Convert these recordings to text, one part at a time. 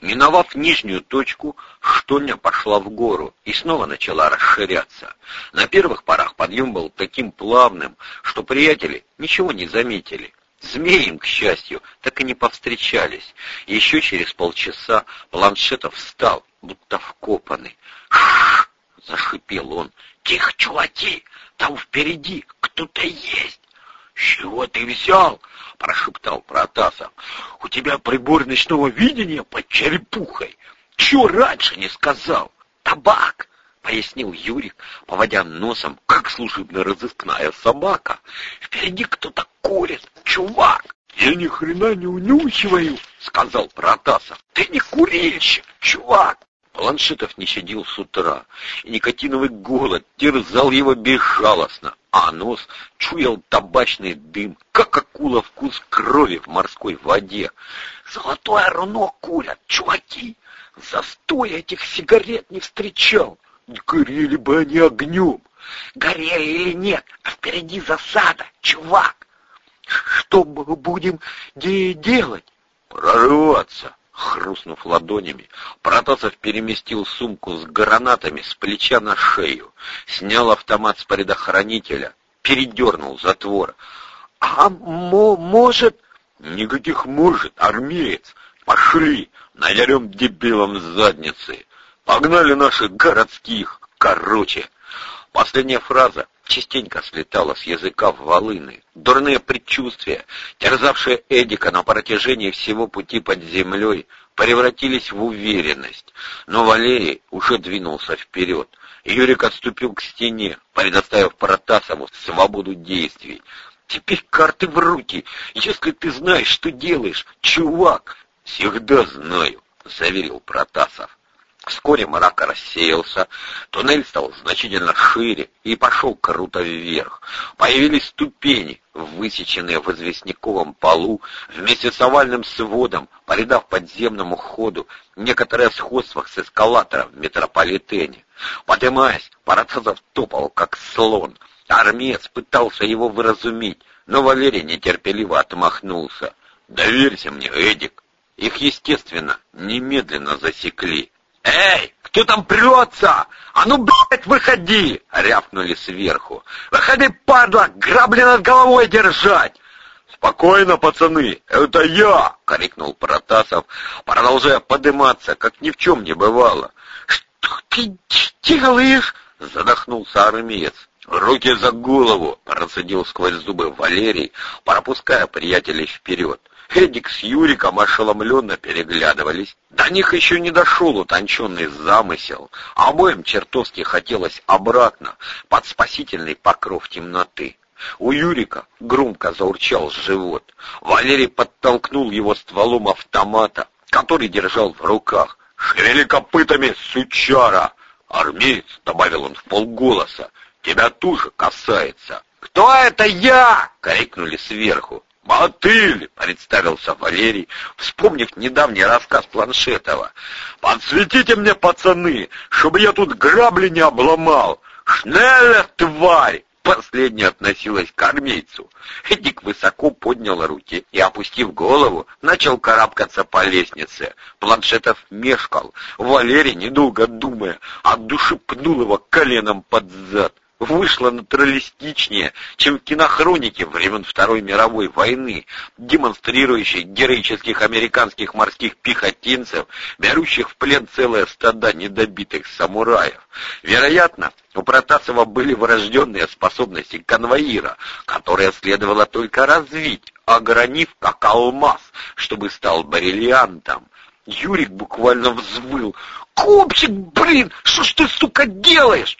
Миновав нижнюю точку, штольня пошла в гору и снова начала расширяться. На первых порах подъем был таким плавным, что приятели ничего не заметили. Змеи им, к счастью, так и не повстречались. Еще через полчаса Планшетов встал, будто вкопанный. «Ш-ш-ш!» — зашипел он. «Тихо, чуваки! Там впереди кто-то есть!» «Чего ты взял?» — прошептал Протасов. «У тебя прибор ночного видения под черепухой. Чего раньше не сказал? Табак!» — пояснил Юрик, поводя носом, как служебно-розыскная собака. «Впереди кто-то курит, чувак!» «Я ни хрена не унюхиваю!» — сказал Протасов. «Ты не курильщик, чувак!» Планшетов не щадил с утра, и никотиновый голод терзал его безжалостно, а нос чуял табачный дым, как акула вкус крови в морской воде. «Золотое руно курят, чуваки! Застой этих сигарет не встречал! Горели бы они огнем! Горели или нет, а впереди засада, чувак! Что мы будем де делать?» «Прорваться!» Хрустнув ладонями, Протасов переместил сумку с гранатами с плеча на шею, снял автомат с предохранителя, передернул затвор. «А мо может...» «Никаких может, армеец! Пошли, надерем дебилам задницы! Погнали наших городских! Короче!» Последняя фраза частенько слетала с языка в волыны. Дурные предчувствия, терзавшие Эдика на протяжении всего пути под землей, превратились в уверенность. Но Валерий уже двинулся вперед. Юрик отступил к стене, предоставив Протасову свободу действий. «Теперь карты в руки, если ты знаешь, что делаешь, чувак!» «Всегда знаю», — заверил Протасов. Вскоре мрак рассеялся, туннель стал значительно шире и пошел круто вверх. Появились ступени, высеченные в известняковом полу, вместе с овальным сводом, придав подземному ходу некоторое сходство с эскалатором в метрополитене. Поднимаясь, Парацазов топал, как слон. Армеец пытался его выразумить, но Валерий нетерпеливо отмахнулся. «Доверься мне, Эдик!» Их, естественно, немедленно засекли. «Эй, кто там прется? А ну, блядь, выходи!» — рявкнули сверху. «Выходи, падла, грабли над головой держать!» «Спокойно, пацаны, это я!» — крикнул Протасов, продолжая подниматься, как ни в чем не бывало. «Что ты делаешь?» — задохнулся армеец. «Руки за голову!» — процедил сквозь зубы Валерий, пропуская приятелей вперед. Эдик с Юриком ошеломленно переглядывались. До них еще не дошел утонченный замысел. Обоим чертовски хотелось обратно, под спасительный покров темноты. У Юрика громко заурчал живот. Валерий подтолкнул его стволом автомата, который держал в руках. «Шевели копытами, сучара!» «Армеец», — добавил он в полголоса, — «тебя тоже касается». «Кто это я?» — крикнули сверху. «Мотыль!» — представился Валерий, вспомнив недавний рассказ Планшетова. «Подсветите мне, пацаны, чтобы я тут грабли не обломал! Шнеллер, тварь!» Последняя относилась к армейцу. Эдик высоко поднял руки и, опустив голову, начал карабкаться по лестнице. Планшетов мешкал. Валерий, недолго думая, от души пнул его коленом под зад вышло натуралистичнее, чем в кинохронике времен Второй мировой войны, демонстрирующей героических американских морских пехотинцев, берущих в плен целое стадо недобитых самураев. Вероятно, у Протасова были врожденные способности конвоира, которые следовало только развить, огранив как алмаз, чтобы стал бриллиантом. Юрик буквально взвыл. «Копчик, блин, что ж ты, сука, делаешь?»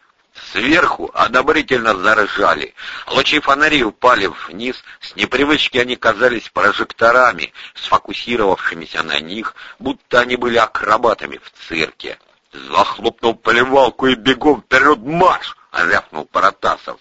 Сверху одобрительно заржали. Лучи фонарей упали вниз, с непривычки они казались прожекторами, сфокусировавшимися на них, будто они были акробатами в цирке. Захлопнул поливалку и бегом вперед марш! — рявкнул Паратасов.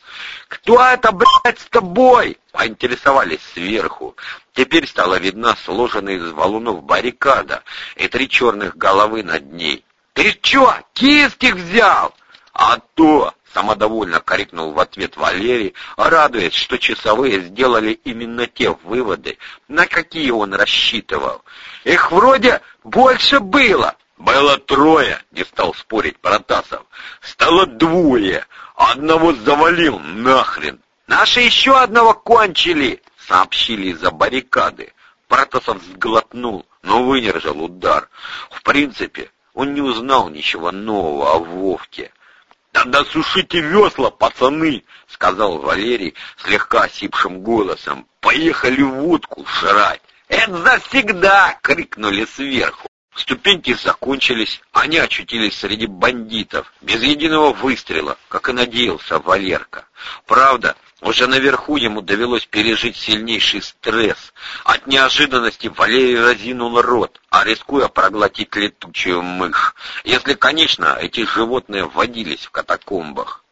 «Кто это, блядь, с тобой?» — поинтересовались сверху. Теперь стала видна сложенная из валунов баррикада и три черных головы над ней. «Ты чё, киевских взял?» «А то!» — самодовольно крикнул в ответ Валерий, радуясь, что часовые сделали именно те выводы, на какие он рассчитывал. «Их вроде больше было!» «Было трое!» — не стал спорить Протасов. «Стало двое! Одного завалил нахрен!» «Наши еще одного кончили!» — сообщили из-за баррикады. Протасов сглотнул, но выдержал удар. В принципе, он не узнал ничего нового о Вовке. «Тогда сушите весла, пацаны!» — сказал Валерий слегка осипшим голосом. «Поехали водку жрать!» «Это завсегда!» — крикнули сверху. Ступеньки закончились, они очутились среди бандитов, без единого выстрела, как и надеялся Валерка. Правда, уже наверху ему довелось пережить сильнейший стресс. От неожиданности Валерий разинул рот, а рискуя проглотить летучую мышь, если, конечно, эти животные водились в катакомбах.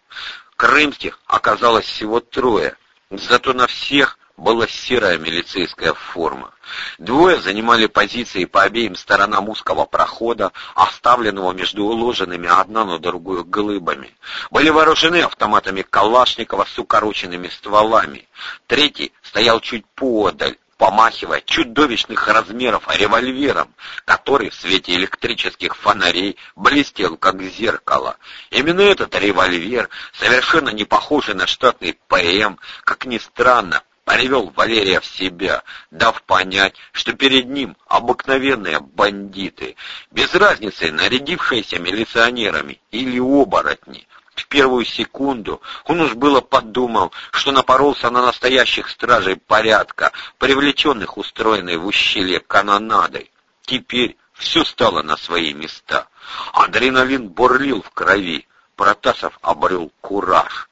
Крымских оказалось всего трое, зато на всех была серая милицейская форма. Двое занимали позиции по обеим сторонам узкого прохода, оставленного между уложенными одна на другую глыбами. Были вооружены автоматами Калашникова с укороченными стволами. Третий стоял чуть поодаль, помахивая чудовищных размеров револьвером, который в свете электрических фонарей блестел как зеркало. Именно этот револьвер, совершенно не похожий на штатный ПМ, как ни странно, привел Валерия в себя, дав понять, что перед ним обыкновенные бандиты, без разницы нарядившиеся милиционерами или оборотни. В первую секунду он уж было подумал, что напоролся на настоящих стражей порядка, привлеченных устроенной в ущелье канонадой. Теперь все стало на свои места. Адреналин бурлил в крови. Протасов обрел кураж.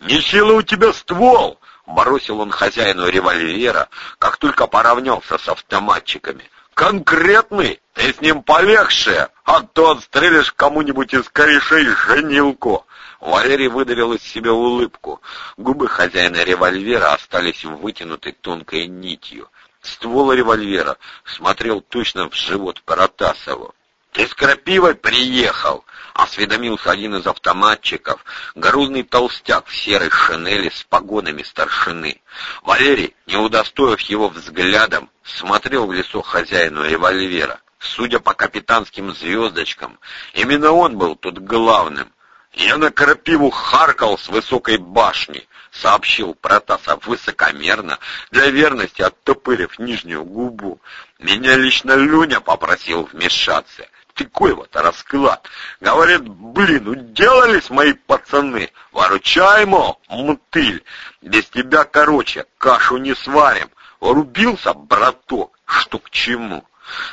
«Не у тебя ствол!» Бросил он хозяину револьвера, как только поравнялся с автоматчиками. «Конкретный? Ты с ним полегче, а то отстрелишь кому-нибудь из корешей женилку!» Валерий выдавил из себя улыбку. Губы хозяина револьвера остались вытянутой тонкой нитью. Ствол револьвера смотрел точно в живот Паратасову. «Ты с крапивой приехал!» — осведомился один из автоматчиков, грузный толстяк в серой шинели с погонами старшины. Валерий, не удостоив его взглядом, смотрел в лицо хозяину револьвера. Судя по капитанским звездочкам, именно он был тут главным. «Я на крапиву харкал с высокой башни», — сообщил Протасов высокомерно, для верности оттопырив нижнюю губу. «Меня лично Люня попросил вмешаться такой вот расклад. Говорит, блин, уделались мои пацаны, выручай, мол, мотыль, без тебя, короче, кашу не сварим. Рубился, браток, что к чему.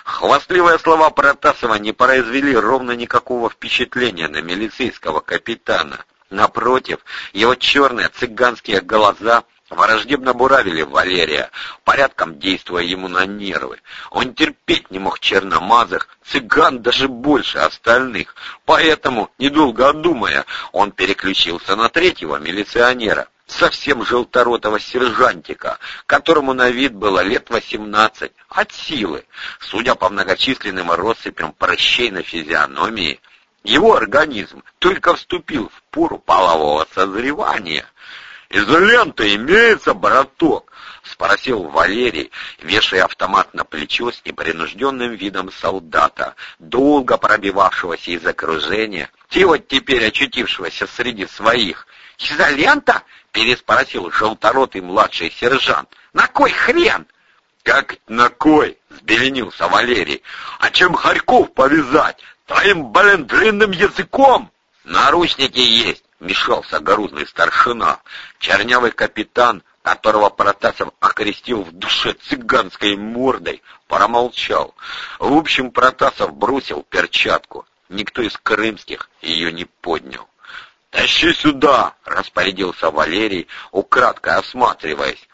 Хвастливые слова Протасова не произвели ровно никакого впечатления на милицейского капитана. Напротив, его черные цыганские глаза враждебно буравили Валерия, порядком действуя ему на нервы. Он терпеть не мог черномазых, цыган даже больше остальных, поэтому, недолго думая, он переключился на третьего милиционера, совсем желторотого сержантика, которому на вид было лет восемнадцать, от силы. Судя по многочисленным россыпям прыщей на физиономии, его организм только вступил в пору полового созревания — «Изолента имеется, браток?» — спросил Валерий, вешая автомат на плечо с непринужденным видом солдата, долго пробивавшегося из окружения, и вот теперь очутившегося среди своих. «Изолента?» — переспросил желторотый младший сержант. «На кой хрен?» «Как на кой?» — сбеленился Валерий. «А чем Харьков повязать? Твоим, блин, длинным языком?» «Наручники есть!» — мешался грузный старшина. Чернявый капитан, которого Протасов окрестил в душе цыганской мордой, промолчал. В общем, Протасов бросил перчатку. Никто из крымских ее не поднял. «Тащи сюда!» — распорядился Валерий, украдкой осматриваясь.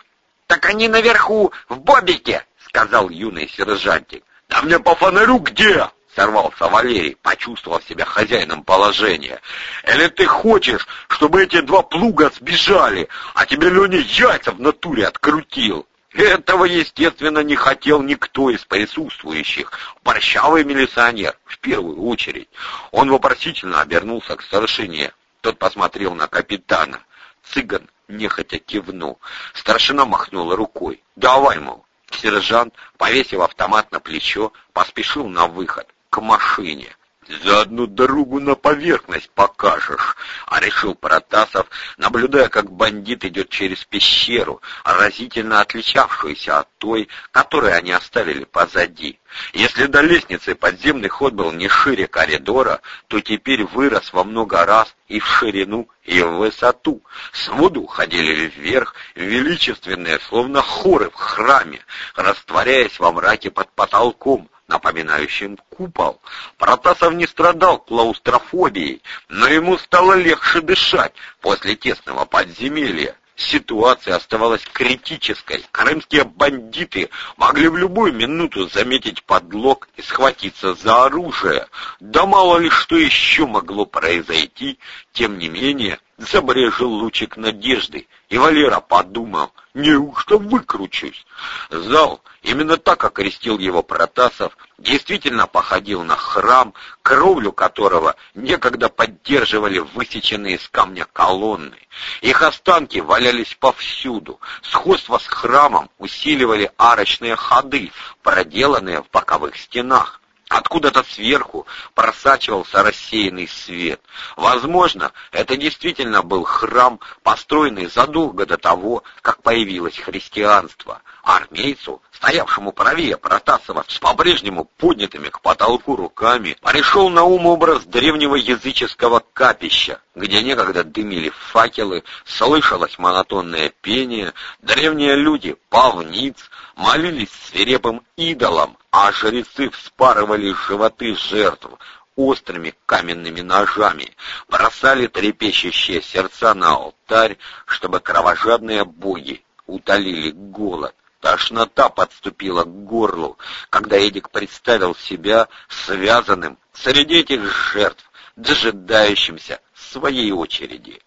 «Так они наверху, в бобике!» — сказал юный сержантик. «Да мне по фонарю где?» Сорвался Валерий, почувствовав себя хозяином положения. «Или ты хочешь, чтобы эти два плуга сбежали, а тебе Леня яйца в натуре открутил?» Этого, естественно, не хотел никто из присутствующих. Борщавый милиционер, в первую очередь. Он вопросительно обернулся к старшине. Тот посмотрел на капитана. Цыган нехотя кивнул. Старшина махнула рукой. «Давай, мол». Сержант, повесив автомат на плечо, поспешил на выход, к машине. «За одну дорогу на поверхность покажешь», — а решил Протасов, наблюдая, как бандит идет через пещеру, разительно отличавшуюся от той, которую они оставили позади. Если до лестницы подземный ход был не шире коридора, то теперь вырос во много раз и в ширину, и в высоту. Своды уходили вверх, величественные, словно хоры в храме, растворяясь во мраке под потолком, напоминающим купол. Протасов не страдал клаустрофобией, но ему стало легче дышать после тесного подземелья. Ситуация оставалась критической. Крымские бандиты могли в любую минуту заметить подлог и схватиться за оружие. Да мало ли что еще могло произойти, тем не менее забрежил лучик надежды, и Валера подумал, неужто выкручусь? Зал, именно так окрестил его Протасов, действительно походил на храм, кровлю которого некогда поддерживали высеченные из камня колонны. Их останки валялись повсюду. Сходство с храмом усиливали арочные ходы, проделанные в боковых стенах. Откуда-то сверху просачивался рассеянный свет. Возможно, это действительно был храм, построенный задолго до того, как появилось христианство. Армейцу, стоявшему правее Протасова, с по-прежнему поднятыми к потолку руками, пришел на ум образ древнего языческого капища, где некогда дымили факелы, слышалось монотонное пение, древние люди, павниц, молились свирепым идолам, а жрецы вспарывали животы жертв острыми каменными ножами, бросали трепещущие сердца на алтарь, чтобы кровожадные боги утолили голод. Тошнота подступила к горлу, когда Эдик представил себя связанным среди этих жертв, дожидающимся своей очереди.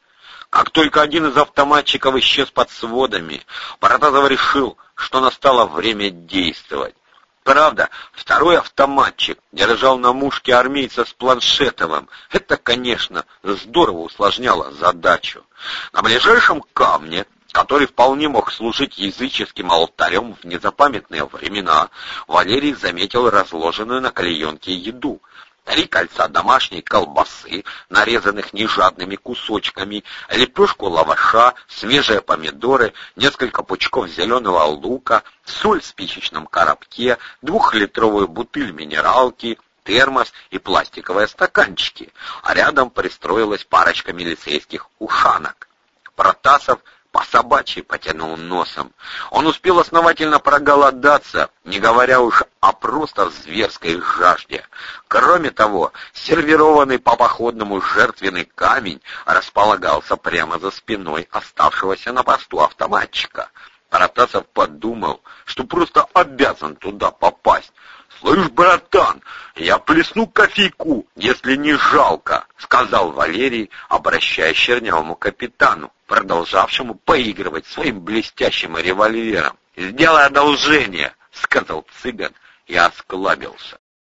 Как только один из автоматчиков исчез под сводами, Паратазов решил, что настало время действовать. Правда, второй автоматчик держал на мушке армейца с планшетовым. Это, конечно, здорово усложняло задачу. На ближайшем камне, который вполне мог служить языческим алтарем в незапамятные времена, Валерий заметил разложенную на клеенке еду три кольца домашней колбасы, нарезанных нежадными кусочками, лепешку лаваша, свежие помидоры, несколько пучков зеленого лука, соль в спичечном коробке, двухлитровую бутыль минералки, термос и пластиковые стаканчики, а рядом пристроилась парочка милицейских ушанок. Протасов по собачьи потянул носом. Он успел основательно проголодаться, не говоря уж о просто зверской жажде. Кроме того, сервированный по походному жертвенный камень располагался прямо за спиной оставшегося на посту автоматчика. Протасов подумал, что просто обязан туда попасть. «Слышь, братан, я плесну кофейку, если не жалко», — сказал Валерий, обращаясь к чернявому капитану, продолжавшему поигрывать своим блестящим револьвером. «Сделай одолжение», — сказал цыган и осклабился.